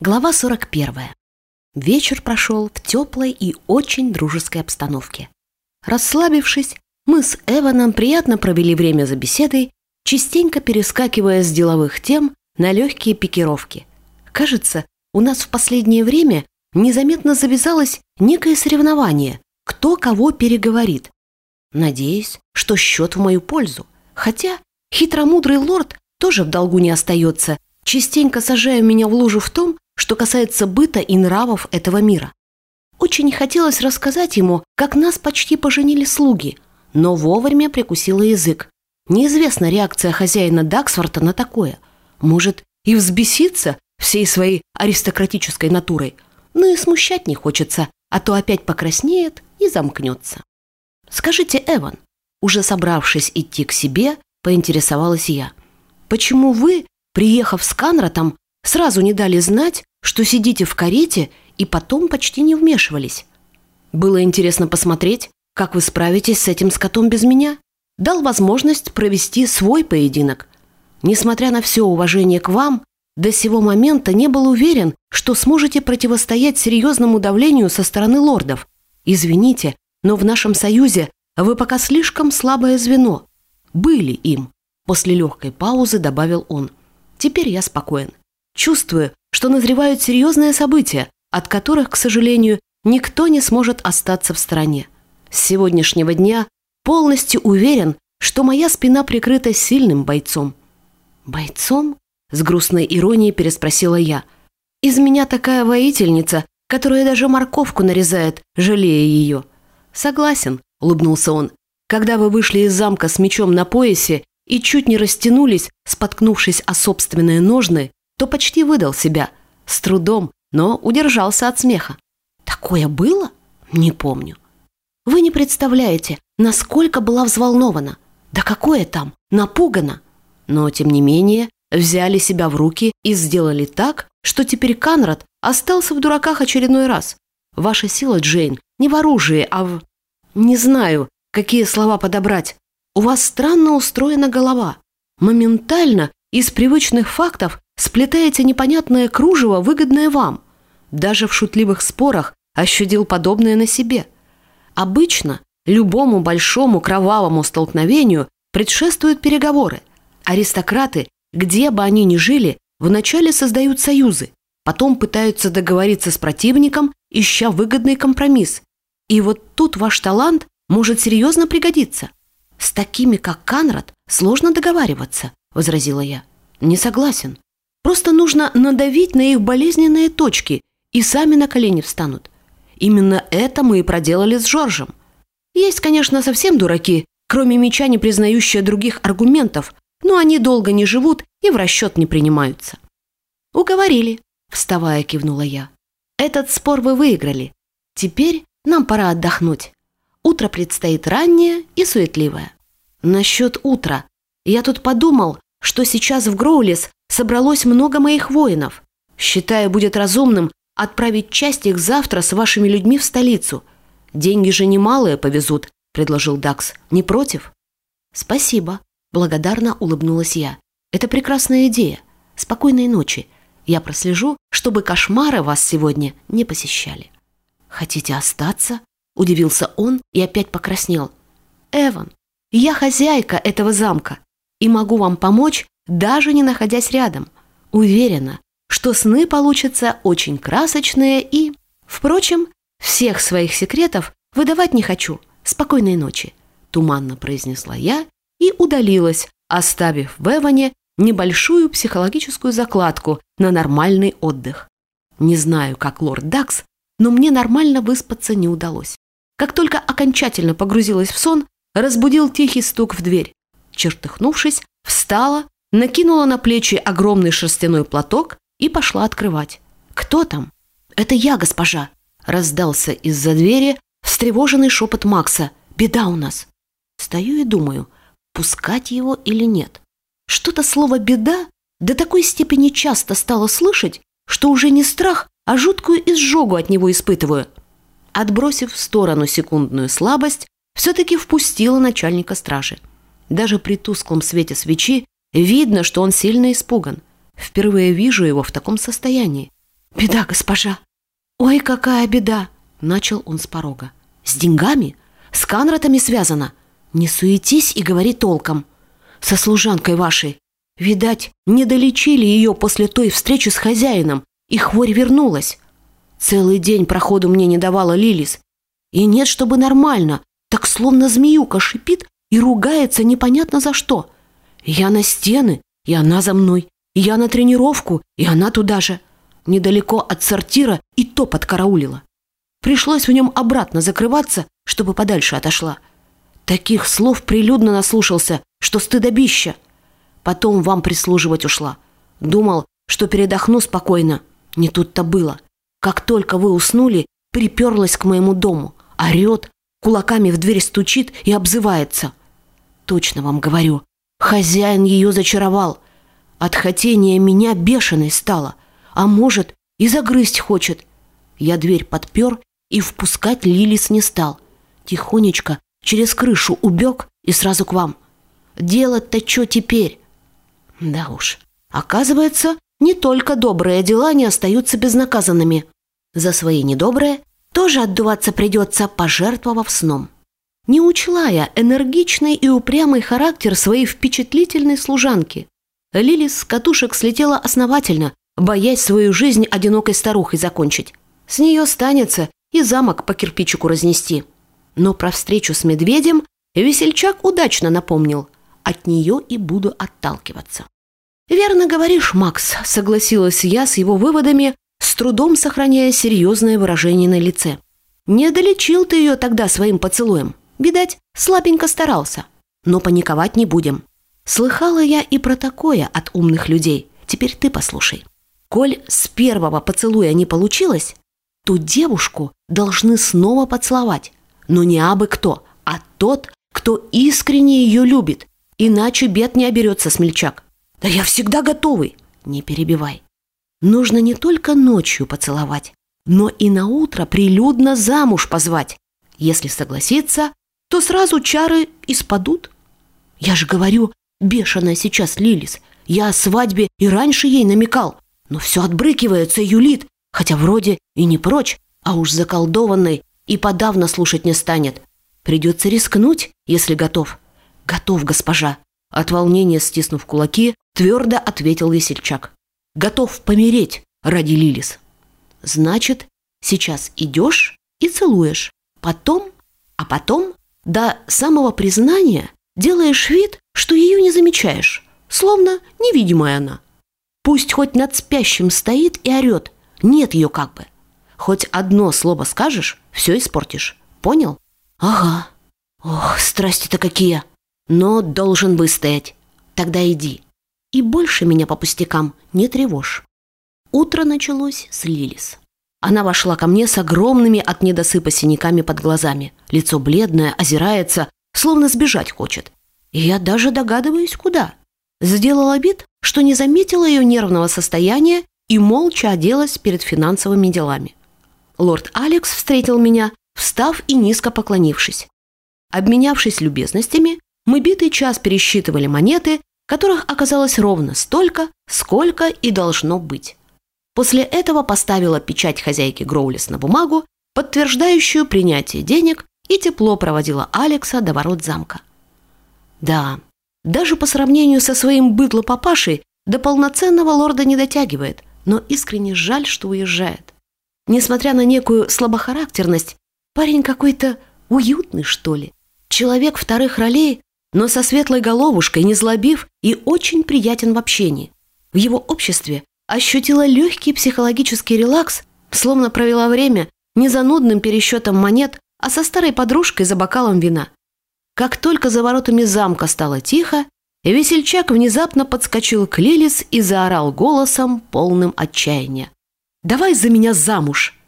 Глава 41. Вечер прошел в теплой и очень дружеской обстановке. Расслабившись, мы с Эваном приятно провели время за беседой, частенько перескакивая с деловых тем на легкие пикировки. Кажется, у нас в последнее время незаметно завязалось некое соревнование, кто кого переговорит. Надеюсь, что счет в мою пользу. Хотя хитромудрый лорд тоже в долгу не остается, частенько сажая меня в лужу в том, что касается быта и нравов этого мира. Очень хотелось рассказать ему, как нас почти поженили слуги, но вовремя прикусила язык. Неизвестна реакция хозяина Даксворта на такое. Может, и взбеситься всей своей аристократической натурой, но и смущать не хочется, а то опять покраснеет и замкнется. «Скажите, Эван», уже собравшись идти к себе, поинтересовалась я, «почему вы, приехав с Канратом, сразу не дали знать, что сидите в карете и потом почти не вмешивались. Было интересно посмотреть, как вы справитесь с этим скотом без меня. Дал возможность провести свой поединок. Несмотря на все уважение к вам, до сего момента не был уверен, что сможете противостоять серьезному давлению со стороны лордов. Извините, но в нашем союзе вы пока слишком слабое звено. Были им. После легкой паузы добавил он. Теперь я спокоен. Чувствую, что назревают серьезные события, от которых, к сожалению, никто не сможет остаться в стороне. С сегодняшнего дня полностью уверен, что моя спина прикрыта сильным бойцом. «Бойцом?» – с грустной иронией переспросила я. «Из меня такая воительница, которая даже морковку нарезает, жалея ее». «Согласен», – улыбнулся он. «Когда вы вышли из замка с мечом на поясе и чуть не растянулись, споткнувшись о собственные ножны, то почти выдал себя. С трудом, но удержался от смеха. Такое было? Не помню. Вы не представляете, насколько была взволнована. Да какое там, напугана. Но, тем не менее, взяли себя в руки и сделали так, что теперь Канрад остался в дураках очередной раз. Ваша сила, Джейн, не в оружии, а в... Не знаю, какие слова подобрать. У вас странно устроена голова. Моментально из привычных фактов сплетаете непонятное кружево, выгодное вам. Даже в шутливых спорах ощутил подобное на себе. Обычно любому большому кровавому столкновению предшествуют переговоры. Аристократы, где бы они ни жили, вначале создают союзы, потом пытаются договориться с противником, ища выгодный компромисс. И вот тут ваш талант может серьезно пригодиться. С такими, как Канрад, сложно договариваться, возразила я. Не согласен. Просто нужно надавить на их болезненные точки, и сами на колени встанут. Именно это мы и проделали с Жоржем. Есть, конечно, совсем дураки, кроме меча, не признающие других аргументов, но они долго не живут и в расчет не принимаются. «Уговорили», – вставая, кивнула я. «Этот спор вы выиграли. Теперь нам пора отдохнуть. Утро предстоит раннее и суетливое». «Насчет утра. Я тут подумал, что сейчас в Гроулис собралось много моих воинов. Считаю, будет разумным отправить часть их завтра с вашими людьми в столицу. Деньги же немалые повезут, предложил Дакс. Не против? Спасибо, благодарно улыбнулась я. Это прекрасная идея. Спокойной ночи. Я прослежу, чтобы кошмары вас сегодня не посещали. Хотите остаться? Удивился он и опять покраснел. Эван, я хозяйка этого замка и могу вам помочь даже не находясь рядом. Уверена, что сны получатся очень красочные и... Впрочем, всех своих секретов выдавать не хочу. Спокойной ночи, туманно произнесла я и удалилась, оставив в Эване небольшую психологическую закладку на нормальный отдых. Не знаю, как лорд Дакс, но мне нормально выспаться не удалось. Как только окончательно погрузилась в сон, разбудил тихий стук в дверь. Чертыхнувшись, встала накинула на плечи огромный шерстяной платок и пошла открывать. «Кто там?» «Это я, госпожа!» Раздался из-за двери встревоженный шепот Макса. «Беда у нас!» Стою и думаю, пускать его или нет. Что-то слово «беда» до такой степени часто стало слышать, что уже не страх, а жуткую изжогу от него испытываю. Отбросив в сторону секундную слабость, все-таки впустила начальника стражи. Даже при тусклом свете свечи Видно, что он сильно испуган. Впервые вижу его в таком состоянии. «Беда, госпожа!» «Ой, какая беда!» — начал он с порога. «С деньгами? С Канратами связано? Не суетись и говори толком. Со служанкой вашей. Видать, не долечили ее после той встречи с хозяином, и хворь вернулась. Целый день проходу мне не давала Лилис. И нет, чтобы нормально, так словно змеюка шипит и ругается непонятно за что. Я на стены, и она за мной. Я на тренировку, и она туда же. Недалеко от сортира и то подкараулила. Пришлось в нем обратно закрываться, чтобы подальше отошла. Таких слов прилюдно наслушался, что стыдобища. Потом вам прислуживать ушла. Думал, что передохну спокойно. Не тут-то было. Как только вы уснули, приперлась к моему дому. Орет, кулаками в дверь стучит и обзывается. Точно вам говорю, хозяин ее зачаровал. От хотения меня бешеной стало. А может, и загрызть хочет. Я дверь подпер и впускать Лилис не стал. Тихонечко через крышу убег и сразу к вам. Делать-то что теперь? Да уж, оказывается, не только добрые дела не остаются безнаказанными. За свои недобрые тоже отдуваться придется, пожертвовав сном. Не учла я энергичный и упрямый характер своей впечатлительной служанки. Лилис с катушек слетела основательно, боясь свою жизнь одинокой старухой закончить. С нее станется и замок по кирпичику разнести. Но про встречу с медведем весельчак удачно напомнил. От нее и буду отталкиваться. «Верно говоришь, Макс», — согласилась я с его выводами, с трудом сохраняя серьезное выражение на лице. «Не долечил ты ее тогда своим поцелуем. Видать, слабенько старался. Но паниковать не будем. Слыхала я и про такое от умных людей. Теперь ты послушай. Коль с первого поцелуя не получилось, то девушку должны снова поцеловать. Но не абы кто, а тот, кто искренне ее любит. Иначе бед не оберется смельчак. Да я всегда готовый. Не перебивай. Нужно не только ночью поцеловать, но и на утро прилюдно замуж позвать. Если согласится, то сразу чары и спадут. Я же говорю, бешеная сейчас Лилис. Я о свадьбе и раньше ей намекал, но все отбрыкивается юлит, хотя вроде и не прочь, а уж заколдованной и подавно слушать не станет. Придется рискнуть, если готов. Готов, госпожа. От волнения стиснув кулаки, твердо ответил весельчак. Готов помереть ради Лилис. Значит, сейчас идешь и целуешь. Потом, а потом, до самого признания, делаешь вид, что ее не замечаешь, словно невидимая она. Пусть хоть над спящим стоит и орет, нет ее как бы. Хоть одно слово скажешь, все испортишь. Понял? Ага. Ох, страсти-то какие. Но должен выстоять. Тогда иди и больше меня по пустякам не тревожь. Утро началось с Лилис. Она вошла ко мне с огромными от недосыпа синяками под глазами. Лицо бледное, озирается, словно сбежать хочет. И я даже догадываюсь, куда. Сделала вид, что не заметила ее нервного состояния и молча оделась перед финансовыми делами. Лорд Алекс встретил меня, встав и низко поклонившись. Обменявшись любезностями, мы битый час пересчитывали монеты которых оказалось ровно столько, сколько и должно быть. После этого поставила печать хозяйки Гроулис на бумагу, подтверждающую принятие денег, и тепло проводила Алекса до ворот замка. Да, даже по сравнению со своим быдло-папашей до полноценного лорда не дотягивает, но искренне жаль, что уезжает. Несмотря на некую слабохарактерность, парень какой-то уютный, что ли. Человек вторых ролей, но со светлой головушкой, не злобив и очень приятен в общении. В его обществе ощутила легкий психологический релакс, словно провела время не за нудным пересчетом монет, а со старой подружкой за бокалом вина. Как только за воротами замка стало тихо, весельчак внезапно подскочил к Лилис и заорал голосом, полным отчаяния. «Давай за меня замуж!»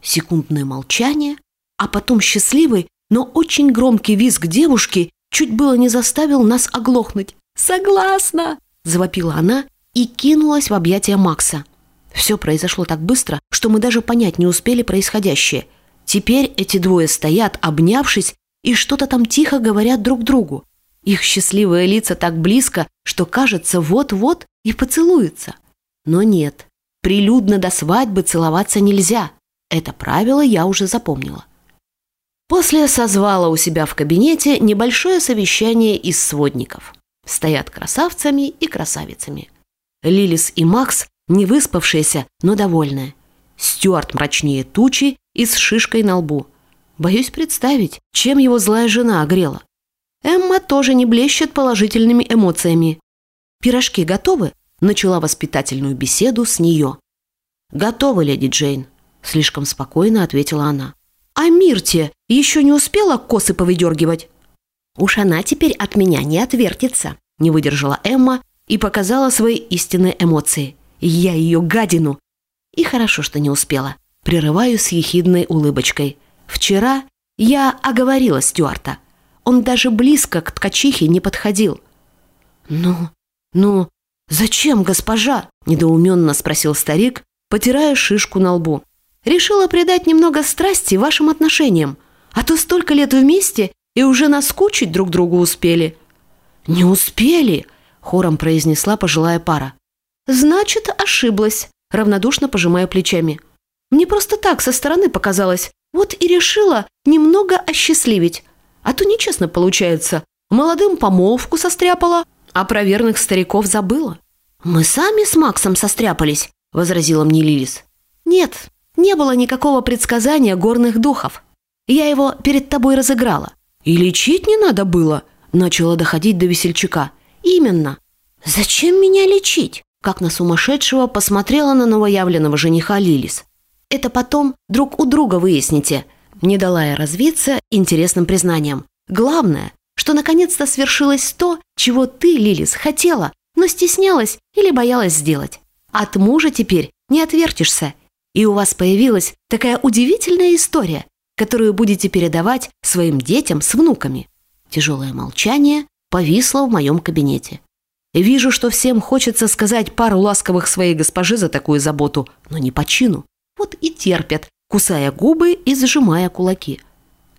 Секундное молчание, а потом счастливый, но очень громкий визг девушки чуть было не заставил нас оглохнуть. «Согласна!» – завопила она и кинулась в объятия Макса. Все произошло так быстро, что мы даже понять не успели происходящее. Теперь эти двое стоят, обнявшись, и что-то там тихо говорят друг другу. Их счастливые лица так близко, что кажется, вот-вот и поцелуются. Но нет. прилюдно до свадьбы целоваться нельзя. Это правило я уже запомнила. После созвала у себя в кабинете небольшое совещание из сводников. Стоят красавцами и красавицами. Лилис и Макс не выспавшиеся, но довольные. Стюарт мрачнее тучи и с шишкой на лбу. Боюсь представить, чем его злая жена огрела. Эмма тоже не блещет положительными эмоциями. «Пирожки готовы?» – начала воспитательную беседу с нее. «Готовы, леди Джейн», – слишком спокойно ответила она. «А Мирте еще не успела косы повыдергивать?» «Уж она теперь от меня не отвертится», – не выдержала Эмма и показала свои истинные эмоции. «Я ее гадину!» И хорошо, что не успела. Прерываю с ехидной улыбочкой. «Вчера я оговорила Стюарта. Он даже близко к ткачихе не подходил». «Ну, ну, зачем, госпожа?» – недоуменно спросил старик, потирая шишку на лбу. «Решила придать немного страсти вашим отношениям. А то столько лет вместе и уже наскучить друг другу успели». «Не успели!» – хором произнесла пожилая пара. «Значит, ошиблась», – равнодушно пожимая плечами. «Мне просто так со стороны показалось. Вот и решила немного осчастливить. А то нечестно получается. Молодым помолвку состряпала, а про верных стариков забыла». «Мы сами с Максом состряпались», – возразила мне Лилис. «Нет, не было никакого предсказания горных духов. Я его перед тобой разыграла. И лечить не надо было, начала доходить до весельчака. Именно. Зачем меня лечить? Как на сумасшедшего посмотрела на новоявленного жениха Лилис. Это потом друг у друга выясните. Не дала я развиться интересным признанием. Главное, что наконец-то свершилось то, чего ты, Лилис, хотела, но стеснялась или боялась сделать. От мужа теперь не отвертишься. И у вас появилась такая удивительная история – которую будете передавать своим детям с внуками. Тяжелое молчание повисло в моем кабинете. Вижу, что всем хочется сказать пару ласковых своей госпожи за такую заботу, но не по чину. Вот и терпят, кусая губы и зажимая кулаки.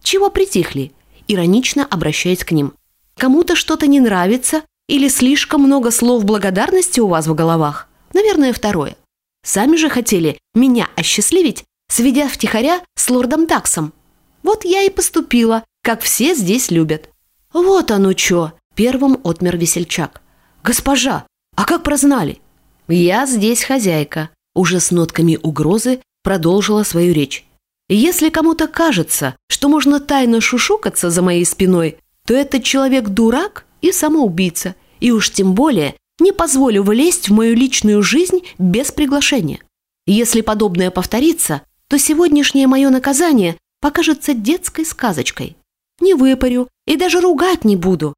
Чего притихли? Иронично обращаясь к ним. Кому-то что-то не нравится или слишком много слов благодарности у вас в головах? Наверное, второе. Сами же хотели меня осчастливить сведя втихаря с лордом Даксом. Вот я и поступила, как все здесь любят. Вот оно чё, первым отмер весельчак. Госпожа, а как прознали? Я здесь хозяйка, уже с нотками угрозы продолжила свою речь. Если кому-то кажется, что можно тайно шушукаться за моей спиной, то этот человек дурак и самоубийца, и уж тем более не позволю влезть в мою личную жизнь без приглашения. Если подобное повторится, то сегодняшнее мое наказание покажется детской сказочкой. Не выпарю и даже ругать не буду.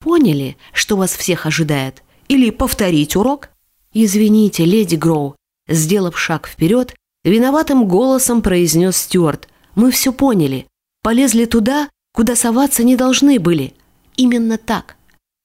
Поняли, что вас всех ожидает? Или повторить урок? Извините, леди Гроу. Сделав шаг вперед, виноватым голосом произнес Стюарт. Мы все поняли. Полезли туда, куда соваться не должны были. Именно так.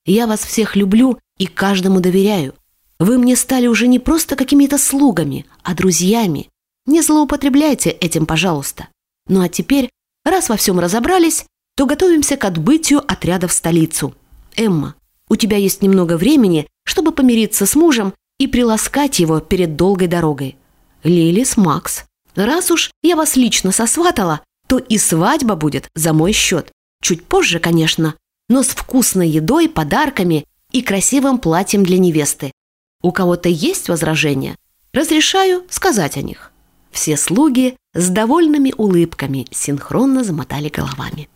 Я вас всех люблю и каждому доверяю. Вы мне стали уже не просто какими-то слугами, а друзьями. Не злоупотребляйте этим, пожалуйста. Ну а теперь, раз во всем разобрались, то готовимся к отбытию отряда в столицу. Эмма, у тебя есть немного времени, чтобы помириться с мужем и приласкать его перед долгой дорогой. Лилис, Макс, раз уж я вас лично сосватала, то и свадьба будет за мой счет. Чуть позже, конечно, но с вкусной едой, подарками и красивым платьем для невесты. У кого-то есть возражения? Разрешаю сказать о них. Все слуги с довольными улыбками синхронно замотали головами.